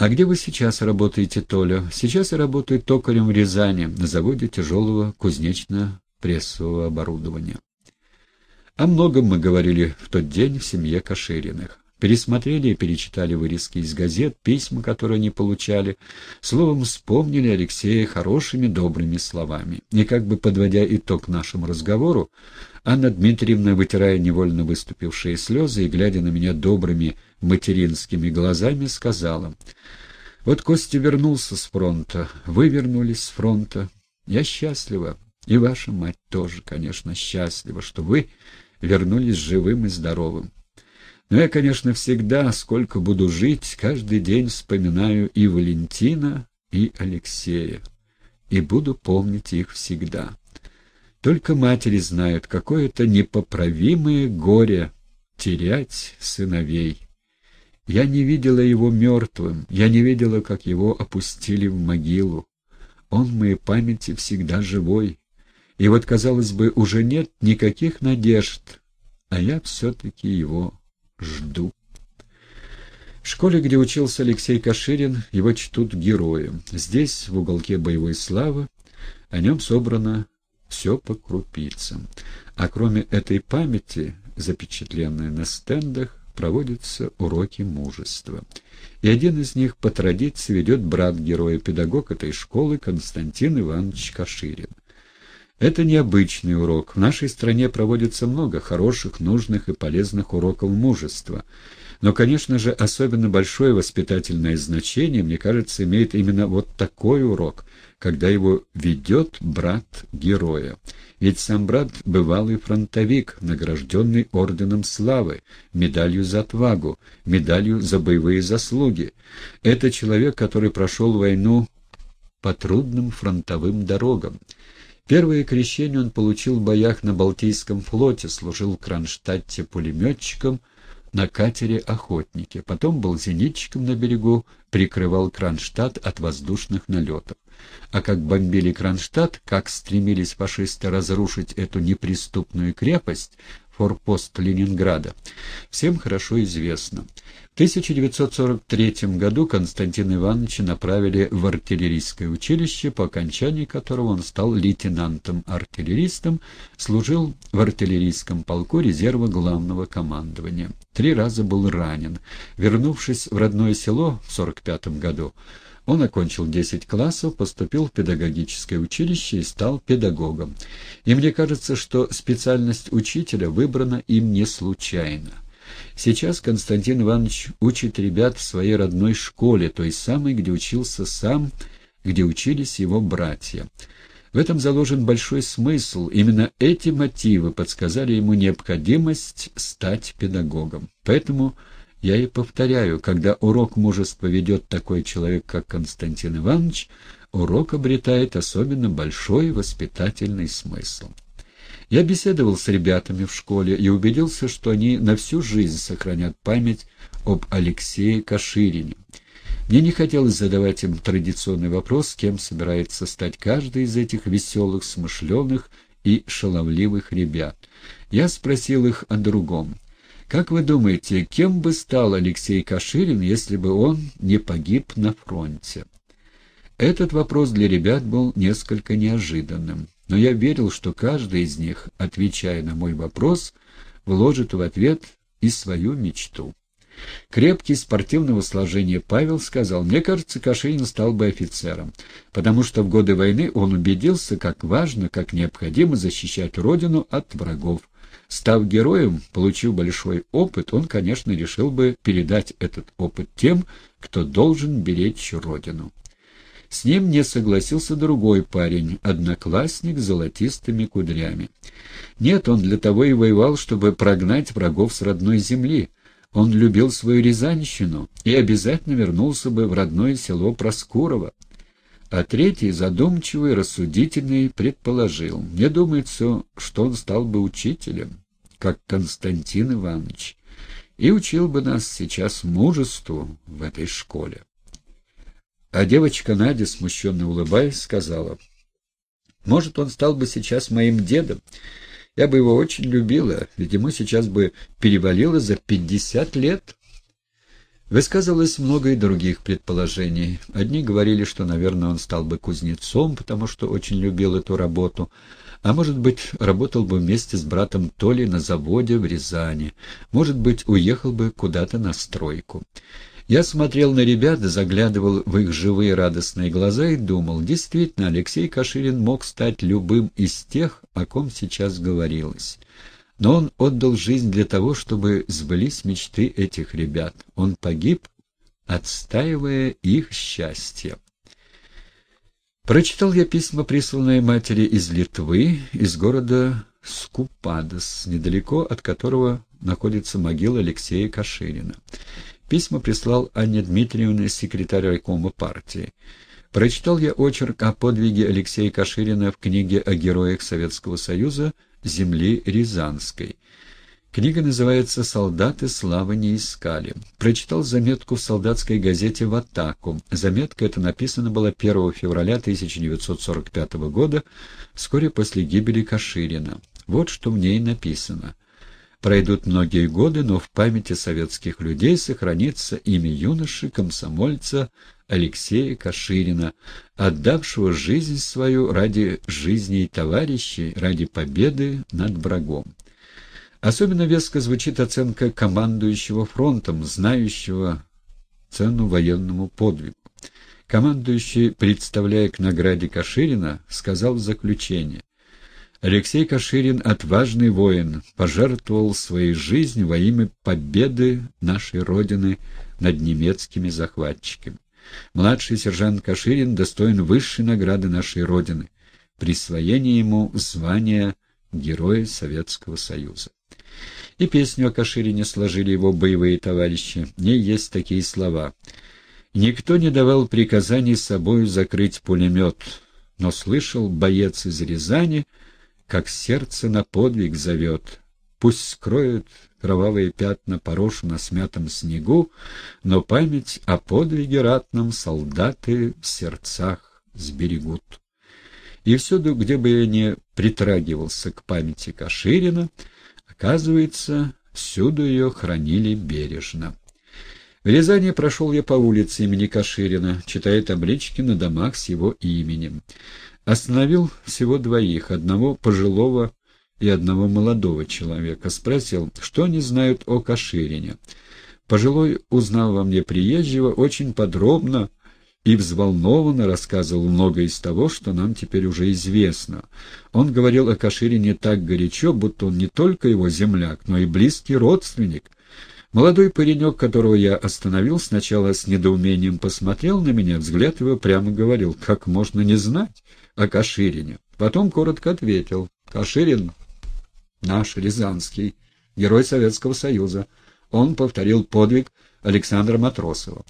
«А где вы сейчас работаете, Толя?» «Сейчас я работаю токарем в Рязани, на заводе тяжелого кузнечно-прессового оборудования». О многом мы говорили в тот день в семье Кашириных. Пересмотрели и перечитали вырезки из газет, письма, которые они получали. Словом, вспомнили Алексея хорошими, добрыми словами. И как бы подводя итог нашему разговору, Анна Дмитриевна, вытирая невольно выступившие слезы и глядя на меня добрыми материнскими глазами, сказала, «Вот Костя вернулся с фронта, вы вернулись с фронта. Я счастлива, и ваша мать тоже, конечно, счастлива, что вы вернулись живым и здоровым. Но я, конечно, всегда, сколько буду жить, каждый день вспоминаю и Валентина, и Алексея, и буду помнить их всегда. Только матери знают, какое это непоправимое горе терять сыновей. Я не видела его мертвым, я не видела, как его опустили в могилу. Он в моей памяти всегда живой. И вот, казалось бы, уже нет никаких надежд, а я все-таки его жду. В школе, где учился Алексей Каширин, его чтут героем. Здесь, в уголке боевой славы, о нем собрано все по крупицам. А кроме этой памяти, запечатленной на стендах, проводятся уроки мужества. И один из них по традиции ведет брат героя-педагог этой школы Константин Иванович Каширин. Это необычный урок. В нашей стране проводится много хороших, нужных и полезных уроков мужества. Но, конечно же, особенно большое воспитательное значение, мне кажется, имеет именно вот такой урок, когда его ведет брат героя. Ведь сам брат — бывалый фронтовик, награжденный орденом славы, медалью за отвагу, медалью за боевые заслуги. Это человек, который прошел войну по трудным фронтовым дорогам. Первое крещение он получил в боях на Балтийском флоте, служил в Кронштадте пулеметчиком на катере «Охотники». Потом был зенитчиком на берегу, прикрывал Кронштадт от воздушных налетов. А как бомбили Кронштадт, как стремились фашисты разрушить эту неприступную крепость, форпост Ленинграда, всем хорошо известно. В 1943 году Константина Ивановича направили в артиллерийское училище, по окончании которого он стал лейтенантом-артиллеристом, служил в артиллерийском полку резерва главного командования. Три раза был ранен. Вернувшись в родное село в 1945 году, он окончил 10 классов, поступил в педагогическое училище и стал педагогом. И мне кажется, что специальность учителя выбрана им не случайно. Сейчас Константин Иванович учит ребят в своей родной школе, той самой, где учился сам, где учились его братья. В этом заложен большой смысл. Именно эти мотивы подсказали ему необходимость стать педагогом. Поэтому я и повторяю, когда урок мужества ведет такой человек, как Константин Иванович, урок обретает особенно большой воспитательный смысл. Я беседовал с ребятами в школе и убедился, что они на всю жизнь сохранят память об Алексее Каширине. Мне не хотелось задавать им традиционный вопрос, кем собирается стать каждый из этих веселых, смышленых и шаловливых ребят. Я спросил их о другом. Как вы думаете, кем бы стал Алексей Каширин, если бы он не погиб на фронте? Этот вопрос для ребят был несколько неожиданным, но я верил, что каждый из них, отвечая на мой вопрос, вложит в ответ и свою мечту. Крепкий спортивного сложения Павел сказал, «Мне кажется, Каширин стал бы офицером, потому что в годы войны он убедился, как важно, как необходимо защищать Родину от врагов, Став героем, получив большой опыт, он, конечно, решил бы передать этот опыт тем, кто должен беречь родину. С ним не согласился другой парень, одноклассник с золотистыми кудрями. Нет, он для того и воевал, чтобы прогнать врагов с родной земли. Он любил свою Рязанщину и обязательно вернулся бы в родное село Проскурово. А третий, задумчивый, рассудительный, предположил. Мне думается, что он стал бы учителем, как Константин Иванович, и учил бы нас сейчас мужеству в этой школе. А девочка Надя, смущенно улыбаясь, сказала, «Может, он стал бы сейчас моим дедом. Я бы его очень любила, ведь ему сейчас бы перевалило за пятьдесят лет». Высказывалось много и других предположений. Одни говорили, что, наверное, он стал бы кузнецом, потому что очень любил эту работу, а может быть, работал бы вместе с братом Толи на заводе в Рязани, может быть, уехал бы куда-то на стройку. Я смотрел на ребят, заглядывал в их живые радостные глаза и думал, действительно, Алексей Каширин мог стать любым из тех, о ком сейчас говорилось. Но он отдал жизнь для того, чтобы сбылись мечты этих ребят. Он погиб, отстаивая их счастье. Прочитал я письма, присланные матери из Литвы, из города Скупадос, недалеко от которого находится могила Алексея Каширина. Письма прислал Анне Дмитриевне, секретарь райкома партии. Прочитал я очерк о подвиге Алексея Каширина в книге о героях Советского Союза земли Рязанской. Книга называется «Солдаты славы не искали». Прочитал заметку в солдатской газете «В атаку». Заметка эта написана была 1 февраля 1945 года, вскоре после гибели Каширина. Вот что в ней написано. Пройдут многие годы, но в памяти советских людей сохранится имя юноши, комсомольца Алексея Каширина, отдавшего жизнь свою ради жизни товарищей, ради победы над врагом. Особенно веско звучит оценка командующего фронтом, знающего цену военному подвигу. Командующий, представляя к награде Каширина, сказал в заключение, Алексей Каширин, отважный воин, пожертвовал своей жизнью во имя победы нашей Родины над немецкими захватчиками. Младший сержант Каширин достоин высшей награды нашей Родины, присвоение ему звания Героя Советского Союза. И песню о Каширине сложили его боевые товарищи. В ней есть такие слова. «Никто не давал приказаний собою закрыть пулемет, но слышал боец из Рязани — как сердце на подвиг зовет. Пусть скроют кровавые пятна порошу на смятом снегу, но память о подвиге ратном солдаты в сердцах сберегут. И всюду, где бы я ни притрагивался к памяти Каширина, оказывается, всюду ее хранили бережно. В Рязани прошел я по улице имени Каширина, читая таблички на домах с его именем. Остановил всего двоих, одного пожилого и одного молодого человека. Спросил, что они знают о Каширине. Пожилой узнал во мне приезжего очень подробно и взволнованно рассказывал многое из того, что нам теперь уже известно. Он говорил о Каширине так горячо, будто он не только его земляк, но и близкий родственник. Молодой паренек, которого я остановил, сначала с недоумением посмотрел на меня, взгляд его прямо говорил, как можно не знать о Каширине. Потом коротко ответил. Каширин наш, Рязанский, герой Советского Союза. Он повторил подвиг Александра Матросова.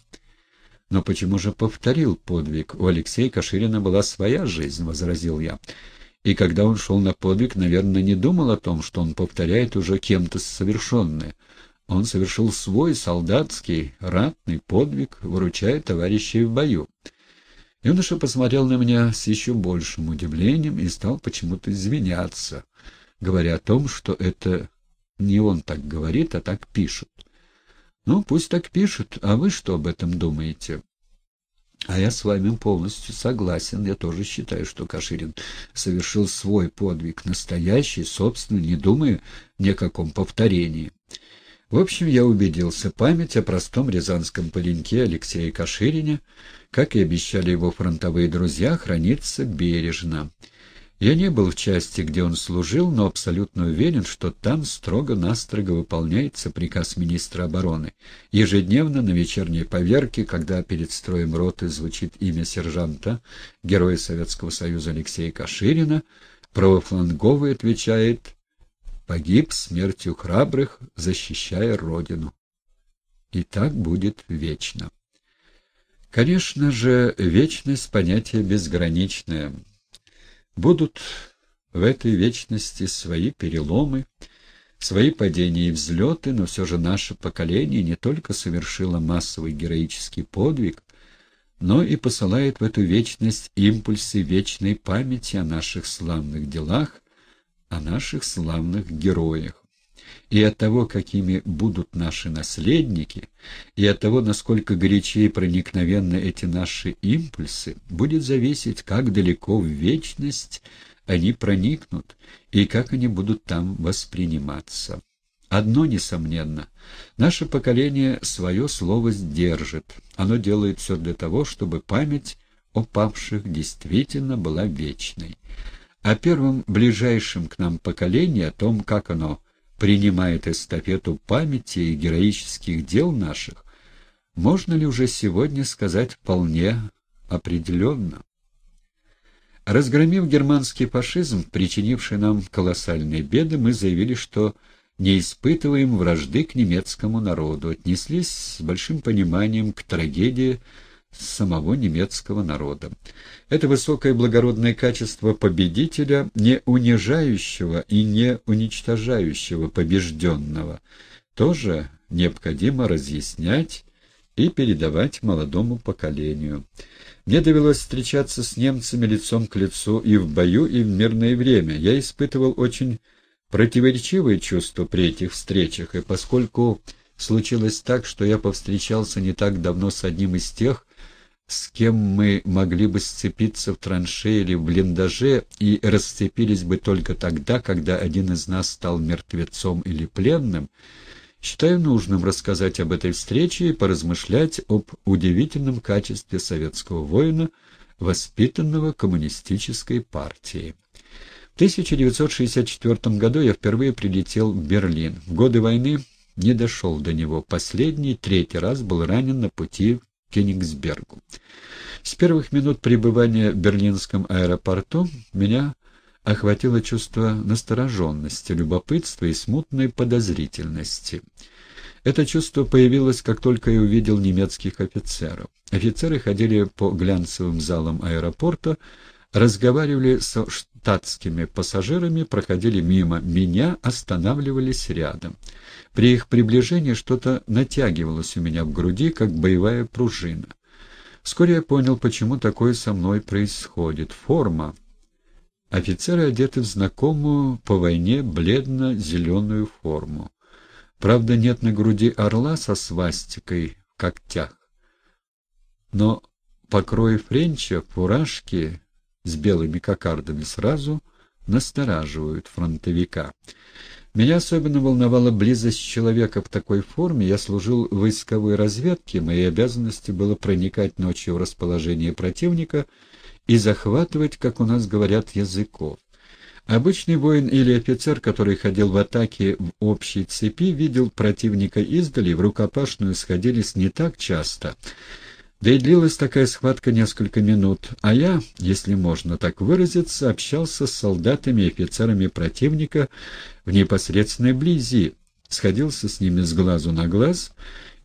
«Но почему же повторил подвиг? У Алексея Каширина была своя жизнь», — возразил я. «И когда он шел на подвиг, наверное, не думал о том, что он повторяет уже кем-то совершенное. Он совершил свой солдатский, ратный подвиг, выручая товарищей в бою». Юноша посмотрел на меня с еще большим удивлением и стал почему-то извиняться, говоря о том, что это не он так говорит, а так пишут. Ну, пусть так пишут, а вы что об этом думаете? А я с вами полностью согласен. Я тоже считаю, что Каширин совершил свой подвиг, настоящий, собственно, не думая ни о каком повторении. В общем, я убедился, память о простом рязанском пареньке Алексея Каширине, как и обещали его фронтовые друзья, хранится бережно. Я не был в части, где он служил, но абсолютно уверен, что там строго-настрого выполняется приказ министра обороны. Ежедневно на вечерней поверке, когда перед строем роты звучит имя сержанта, героя Советского Союза Алексея Каширина, правофланговый отвечает погиб смертью храбрых, защищая Родину. И так будет вечно. Конечно же, вечность — понятие безграничное. Будут в этой вечности свои переломы, свои падения и взлеты, но все же наше поколение не только совершило массовый героический подвиг, но и посылает в эту вечность импульсы вечной памяти о наших славных делах, о наших славных героях. И от того, какими будут наши наследники, и от того, насколько горячие и проникновенны эти наши импульсы, будет зависеть, как далеко в вечность они проникнут и как они будут там восприниматься. Одно несомненно. Наше поколение свое слово сдержит. Оно делает все для того, чтобы память о павших действительно была вечной. О первом ближайшем к нам поколении, о том, как оно принимает эстафету памяти и героических дел наших, можно ли уже сегодня сказать вполне определенно? Разгромив германский фашизм, причинивший нам колоссальные беды, мы заявили, что не испытываем вражды к немецкому народу, отнеслись с большим пониманием к трагедии самого немецкого народа. Это высокое благородное качество победителя, не унижающего и не уничтожающего побежденного, тоже необходимо разъяснять и передавать молодому поколению. Мне довелось встречаться с немцами лицом к лицу и в бою, и в мирное время. Я испытывал очень противоречивые чувства при этих встречах, и поскольку случилось так, что я повстречался не так давно с одним из тех, с кем мы могли бы сцепиться в траншее или в блиндаже и расцепились бы только тогда, когда один из нас стал мертвецом или пленным, считаю нужным рассказать об этой встрече и поразмышлять об удивительном качестве советского воина, воспитанного коммунистической партией. В 1964 году я впервые прилетел в Берлин. В годы войны не дошел до него. Последний, третий раз был ранен на пути Кенигсбергу. С первых минут пребывания в берлинском аэропорту меня охватило чувство настороженности, любопытства и смутной подозрительности. Это чувство появилось, как только я увидел немецких офицеров. Офицеры ходили по глянцевым залам аэропорта, разговаривали со штатскими пассажирами, проходили мимо меня, останавливались рядом. При их приближении что-то натягивалось у меня в груди, как боевая пружина. Вскоре я понял, почему такое со мной происходит. Форма. Офицеры одеты в знакомую по войне бледно-зеленую форму. Правда, нет на груди орла со свастикой в когтях. Но покрой френча, фуражки с белыми кокардами сразу настораживают фронтовика. Меня особенно волновала близость человека в такой форме. Я служил в войсковой разведке, моей обязанностью было проникать ночью в расположение противника и захватывать, как у нас говорят, языков. Обычный воин или офицер, который ходил в атаке в общей цепи, видел противника издали, в рукопашную сходились не так часто — да и длилась такая схватка несколько минут, а я, если можно так выразиться, общался с солдатами и офицерами противника в непосредственной близи, сходился с ними с глазу на глаз,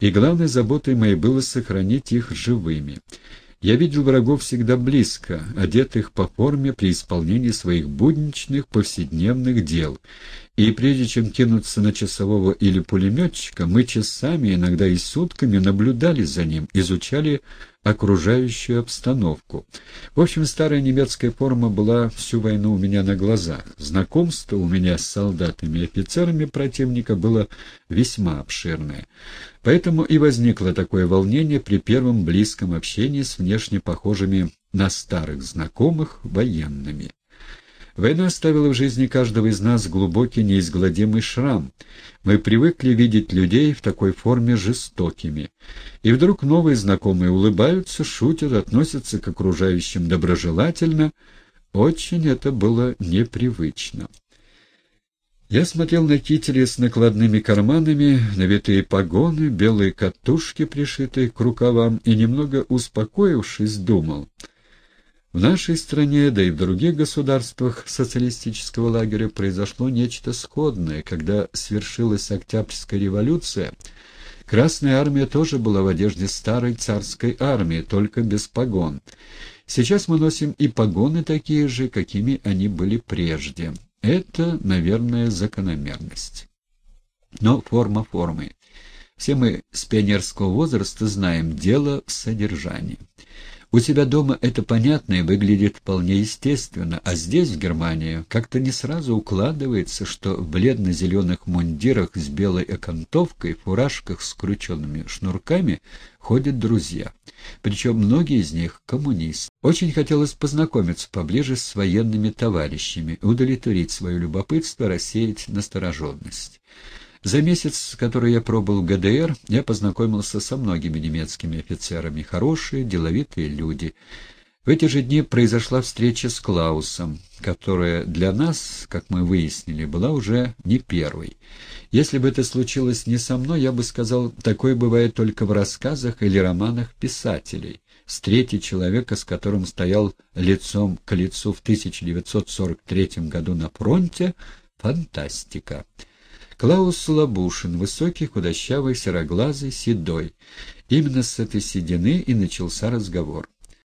и главной заботой моей было сохранить их живыми. Я видел врагов всегда близко, одетых по форме при исполнении своих будничных повседневных дел, и прежде чем кинуться на часового или пулеметчика, мы часами, иногда и сутками наблюдали за ним, изучали окружающую обстановку. В общем, старая немецкая форма была всю войну у меня на глазах. Знакомство у меня с солдатами и офицерами противника было весьма обширное. Поэтому и возникло такое волнение при первом близком общении с внешне похожими на старых знакомых военными. Война оставила в жизни каждого из нас глубокий неизгладимый шрам. Мы привыкли видеть людей в такой форме жестокими. И вдруг новые знакомые улыбаются, шутят, относятся к окружающим доброжелательно. Очень это было непривычно. Я смотрел на кители с накладными карманами, навитые погоны, белые катушки, пришитые к рукавам, и, немного успокоившись, думал — в нашей стране, да и в других государствах социалистического лагеря произошло нечто сходное. Когда свершилась Октябрьская революция, Красная армия тоже была в одежде старой царской армии, только без погон. Сейчас мы носим и погоны такие же, какими они были прежде. Это, наверное, закономерность. Но форма формы. Все мы с пионерского возраста знаем дело в содержании. У тебя дома это понятно и выглядит вполне естественно, а здесь, в Германии, как-то не сразу укладывается, что в бледно-зеленых мундирах с белой окантовкой, фуражках с крученными шнурками ходят друзья. Причем многие из них — коммунисты. Очень хотелось познакомиться поближе с военными товарищами, удовлетворить свое любопытство, рассеять настороженность. За месяц, который я пробыл в ГДР, я познакомился со многими немецкими офицерами, хорошие, деловитые люди. В эти же дни произошла встреча с Клаусом, которая для нас, как мы выяснили, была уже не первой. Если бы это случилось не со мной, я бы сказал, такое бывает только в рассказах или романах писателей. Встретить человека, с которым стоял лицом к лицу в 1943 году на фронте — фантастика. Клаус Лабушин, высокий, худощавый, сероглазый, седой. Именно с этой седины и начался разговор.